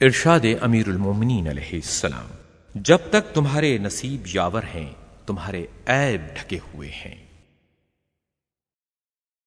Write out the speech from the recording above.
ارشاد امیر المومنین علیہ السلام، جب تک تمہارے نصیب یاور ہیں، تمہارے عیب ڈھکے ہوئے ہیں۔